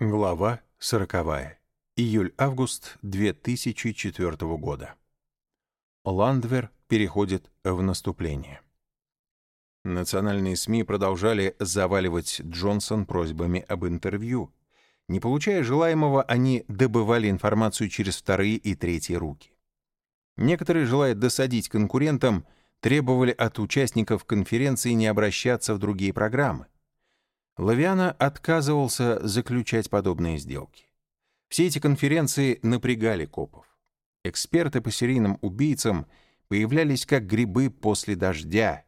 Глава сороковая. Июль-август 2004 года. Ландвер переходит в наступление. Национальные СМИ продолжали заваливать Джонсон просьбами об интервью. Не получая желаемого, они добывали информацию через вторые и третьи руки. Некоторые, желая досадить конкурентам, требовали от участников конференции не обращаться в другие программы. Лавиана отказывался заключать подобные сделки. Все эти конференции напрягали копов. Эксперты по серийным убийцам появлялись как грибы после дождя,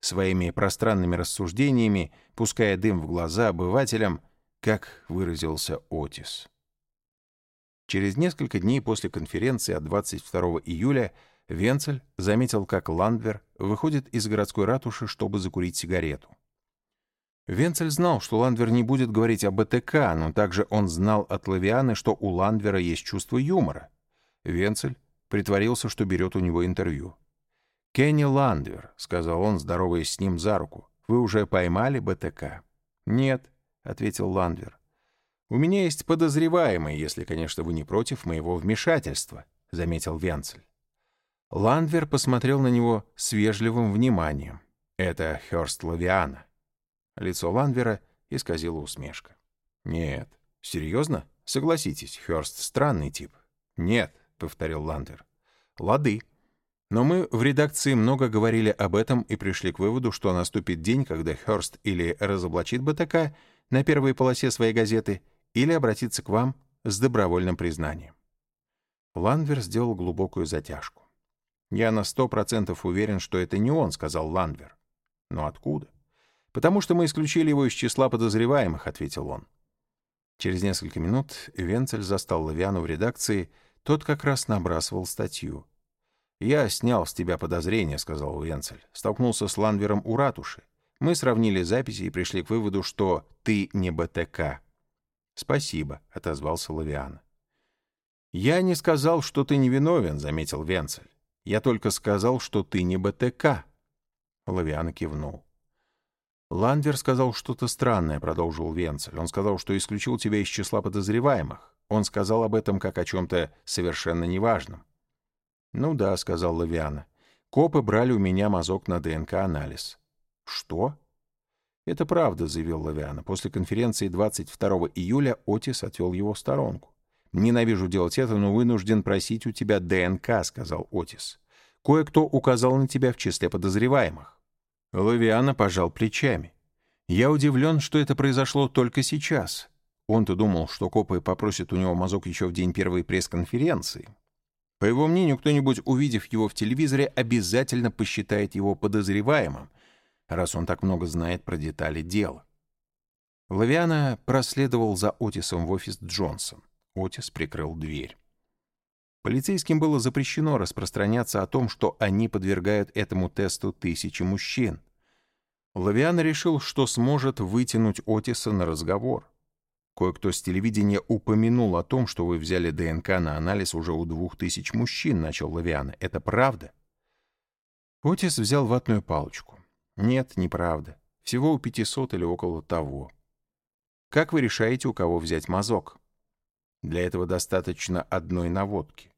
своими пространными рассуждениями, пуская дым в глаза обывателям, как выразился Отис. Через несколько дней после конференции от 22 июля Венцель заметил, как Ландвер выходит из городской ратуши, чтобы закурить сигарету. Венцель знал, что Ландвер не будет говорить о БТК, но также он знал от Лавианы, что у Ландвера есть чувство юмора. Венцель притворился, что берет у него интервью. «Кенни Ландвер», — сказал он, здороваясь с ним за руку, — «вы уже поймали БТК?» «Нет», — ответил Ландвер. «У меня есть подозреваемый, если, конечно, вы не против моего вмешательства», — заметил Венцель. Ландвер посмотрел на него с вежливым вниманием. «Это Хёрст Лавиана». Лицо Ландвера исказило усмешка. «Нет. Серьезно? Согласитесь, Хёрст странный тип». «Нет», — повторил Ландвер. «Лады. Но мы в редакции много говорили об этом и пришли к выводу, что наступит день, когда Хёрст или разоблачит БТК на первой полосе своей газеты, или обратится к вам с добровольным признанием». Ландвер сделал глубокую затяжку. «Я на сто процентов уверен, что это не он», — сказал Ландвер. «Но откуда?» «Потому что мы исключили его из числа подозреваемых», — ответил он. Через несколько минут Венцель застал Лавиану в редакции, тот как раз набрасывал статью. «Я снял с тебя подозрения», — сказал Венцель. «Столкнулся с Ланвером у ратуши. Мы сравнили записи и пришли к выводу, что ты не БТК». «Спасибо», — отозвался Лавиана. «Я не сказал, что ты невиновен», — заметил Венцель. «Я только сказал, что ты не БТК». Лавиана кивнул. «Ландвер сказал что-то странное», — продолжил Венцель. «Он сказал, что исключил тебя из числа подозреваемых. Он сказал об этом как о чем-то совершенно неважном». «Ну да», — сказал Лавиана. «Копы брали у меня мазок на ДНК-анализ». «Что?» «Это правда», — заявил Лавиана. «После конференции 22 июля Отис отвел его в сторонку». «Ненавижу делать это, но вынужден просить у тебя ДНК», — сказал Отис. «Кое-кто указал на тебя в числе подозреваемых». Лавиана пожал плечами. «Я удивлен, что это произошло только сейчас. Он-то думал, что копы попросят у него мазок еще в день первой пресс-конференции. По его мнению, кто-нибудь, увидев его в телевизоре, обязательно посчитает его подозреваемым, раз он так много знает про детали дела». Лавиана проследовал за Отисом в офис Джонсон. Отис прикрыл дверь. Полицейским было запрещено распространяться о том, что они подвергают этому тесту тысячи мужчин. Лавиан решил, что сможет вытянуть Отиса на разговор. Кое-кто с телевидения упомянул о том, что вы взяли ДНК на анализ уже у двух тысяч мужчин, начал Лавиана. Это правда? Отис взял ватную палочку. Нет, неправда. Всего у 500 или около того. Как вы решаете, у кого взять мазок? Для этого достаточно одной наводки.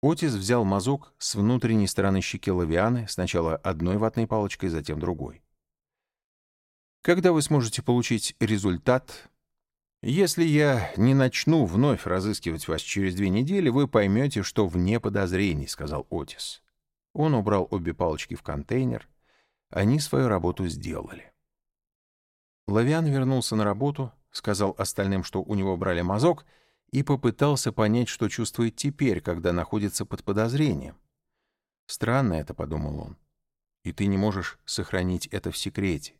Отис взял мазок с внутренней стороны щеки Лавианы, сначала одной ватной палочкой, затем другой. Когда вы сможете получить результат? Если я не начну вновь разыскивать вас через две недели, вы поймете, что вне подозрений, сказал Отис. Он убрал обе палочки в контейнер. Они свою работу сделали. Лавиан вернулся на работу, сказал остальным, что у него брали мазок — и попытался понять, что чувствует теперь, когда находится под подозрением. «Странно это», — подумал он. «И ты не можешь сохранить это в секрете».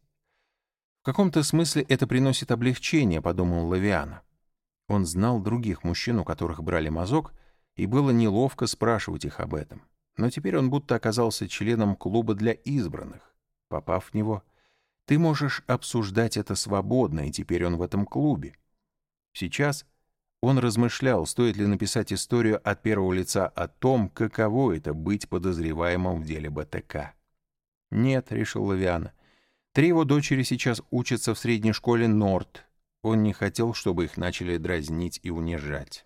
«В каком-то смысле это приносит облегчение», — подумал Лавиана. Он знал других мужчин, у которых брали мазок, и было неловко спрашивать их об этом. Но теперь он будто оказался членом клуба для избранных. Попав в него, ты можешь обсуждать это свободно, и теперь он в этом клубе. Сейчас — он размышлял, стоит ли написать историю от первого лица о том, каково это быть подозреваемым в деле БТК. «Нет», — решил Лавиана. «Три его дочери сейчас учатся в средней школе Норт. он не хотел, чтобы их начали дразнить и унижать.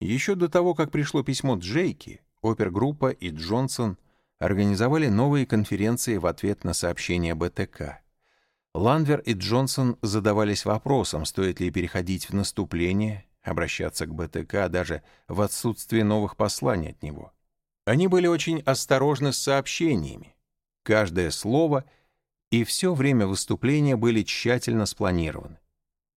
Еще до того, как пришло письмо Джейки, опергруппа и Джонсон организовали новые конференции в ответ на сообщение БТК. Ландвер и Джонсон задавались вопросом, стоит ли переходить в наступление, обращаться к БТК даже в отсутствие новых посланий от него. Они были очень осторожны с сообщениями. Каждое слово и все время выступления были тщательно спланированы.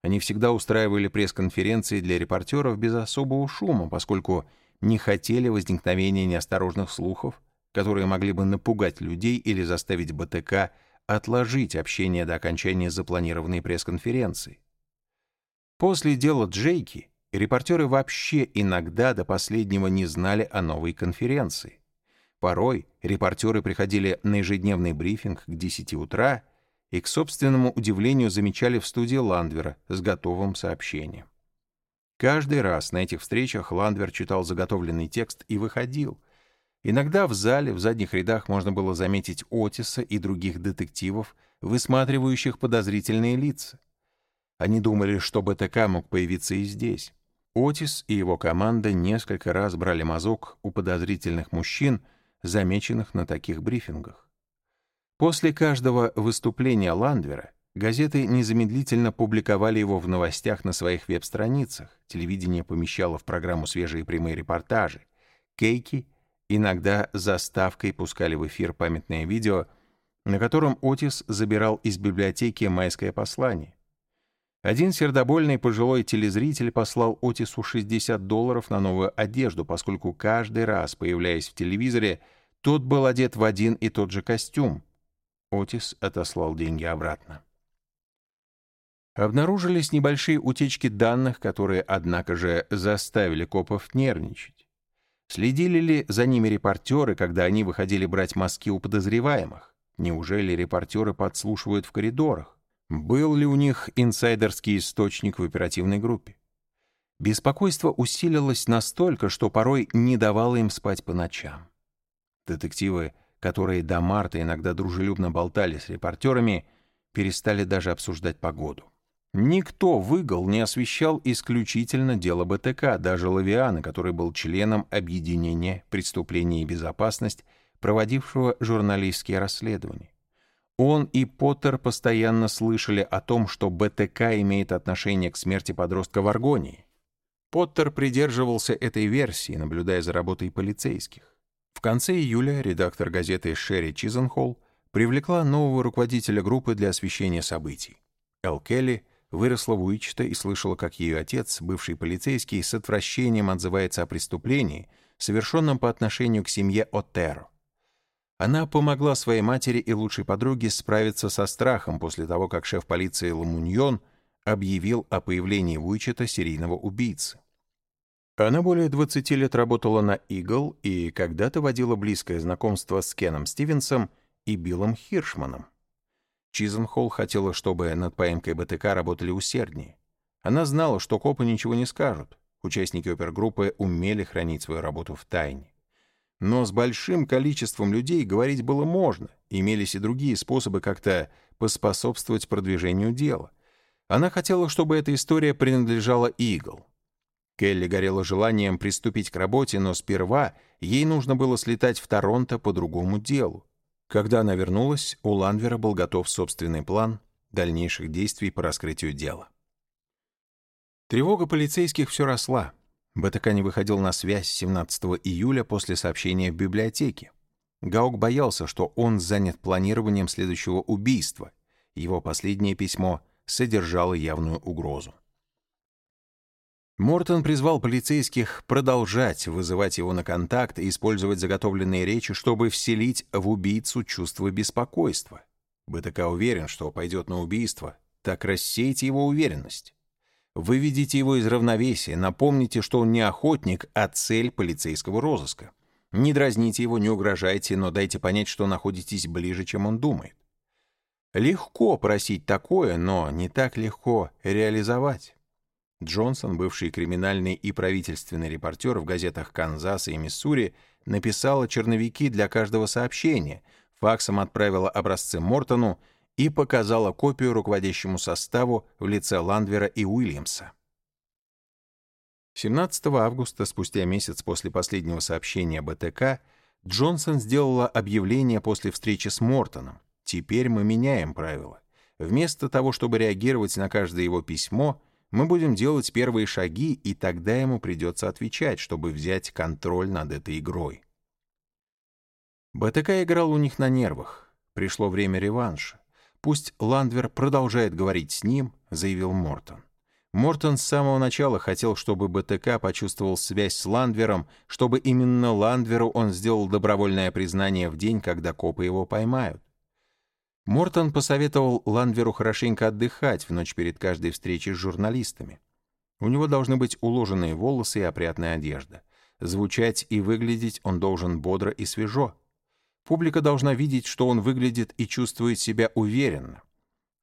Они всегда устраивали пресс-конференции для репортеров без особого шума, поскольку не хотели возникновения неосторожных слухов, которые могли бы напугать людей или заставить БТК отложить общение до окончания запланированной пресс-конференции. После дела Джейки репортеры вообще иногда до последнего не знали о новой конференции. Порой репортеры приходили на ежедневный брифинг к 10 утра и, к собственному удивлению, замечали в студии Ландвера с готовым сообщением. Каждый раз на этих встречах Ландвер читал заготовленный текст и выходил. Иногда в зале, в задних рядах можно было заметить Отиса и других детективов, высматривающих подозрительные лица. Они думали, что БТК мог появиться и здесь. Отис и его команда несколько раз брали мазок у подозрительных мужчин, замеченных на таких брифингах. После каждого выступления Ландвера газеты незамедлительно публиковали его в новостях на своих веб-страницах, телевидение помещало в программу свежие прямые репортажи, кейки иногда заставкой пускали в эфир памятное видео, на котором Отис забирал из библиотеки майское послание. Один сердобольный пожилой телезритель послал Отису 60 долларов на новую одежду, поскольку каждый раз, появляясь в телевизоре, тот был одет в один и тот же костюм. Отис отослал деньги обратно. Обнаружились небольшие утечки данных, которые, однако же, заставили копов нервничать. Следили ли за ними репортеры, когда они выходили брать мазки у подозреваемых? Неужели репортеры подслушивают в коридорах? Был ли у них инсайдерский источник в оперативной группе? Беспокойство усилилось настолько, что порой не давало им спать по ночам. Детективы которые до марта иногда дружелюбно болтали с репортерами, перестали даже обсуждать погоду. Никто в не освещал исключительно дело БТК, даже Лавиана, который был членом объединения «Преступление и безопасность», проводившего журналистские расследования. Он и Поттер постоянно слышали о том, что БТК имеет отношение к смерти подростка в Аргонии. Поттер придерживался этой версии, наблюдая за работой полицейских. В конце июля редактор газеты Шерри Чизенхолл привлекла нового руководителя группы для освещения событий. Эл Келли выросла в Уичта и слышала, как ее отец, бывший полицейский, с отвращением отзывается о преступлении, совершенном по отношению к семье Отеро. Она помогла своей матери и лучшей подруге справиться со страхом после того, как шеф полиции Ламуньон объявил о появлении в Уичета серийного убийцы. Она более 20 лет работала на Eagle и когда-то водила близкое знакомство с Кеном Стивенсом и Биллом Хиршманом. Чизенхолл хотела, чтобы над поимкой БТК работали усерднее. Она знала, что копы ничего не скажут. Участники опергруппы умели хранить свою работу в тайне. Но с большим количеством людей говорить было можно, имелись и другие способы как-то поспособствовать продвижению дела. Она хотела, чтобы эта история принадлежала Игл. Келли горела желанием приступить к работе, но сперва ей нужно было слетать в Торонто по другому делу. Когда она вернулась, у Ланвера был готов собственный план дальнейших действий по раскрытию дела. Тревога полицейских все росла. БТК не выходил на связь 17 июля после сообщения в библиотеке. Гаук боялся, что он занят планированием следующего убийства. Его последнее письмо содержало явную угрозу. Мортон призвал полицейских продолжать вызывать его на контакт и использовать заготовленные речи, чтобы вселить в убийцу чувство беспокойства. БТК уверен, что пойдет на убийство. Так рассейте его уверенность. Выведите его из равновесия, напомните, что он не охотник, а цель полицейского розыска. Не дразните его, не угрожайте, но дайте понять, что находитесь ближе, чем он думает. Легко просить такое, но не так легко реализовать. Джонсон, бывший криминальный и правительственный репортер в газетах Канзаса и Миссури, написала черновики для каждого сообщения, факсом отправила образцы Мортону, и показала копию руководящему составу в лице Ландвера и Уильямса. 17 августа, спустя месяц после последнего сообщения БТК, Джонсон сделала объявление после встречи с Мортоном. Теперь мы меняем правила. Вместо того, чтобы реагировать на каждое его письмо, мы будем делать первые шаги, и тогда ему придется отвечать, чтобы взять контроль над этой игрой. БТК играл у них на нервах. Пришло время реванша. Пусть Ландвер продолжает говорить с ним, заявил Мортон. Мортон с самого начала хотел, чтобы БТК почувствовал связь с Ландвером, чтобы именно Ландверу он сделал добровольное признание в день, когда копы его поймают. Мортон посоветовал Ландверу хорошенько отдыхать в ночь перед каждой встречей с журналистами. У него должны быть уложенные волосы и опрятная одежда. Звучать и выглядеть он должен бодро и свежо. Публика должна видеть, что он выглядит и чувствует себя уверенно.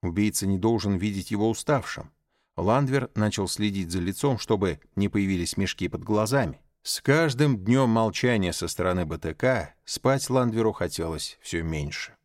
Убийца не должен видеть его уставшим. Ландвер начал следить за лицом, чтобы не появились мешки под глазами. С каждым днем молчания со стороны БТК спать Ландверу хотелось все меньше.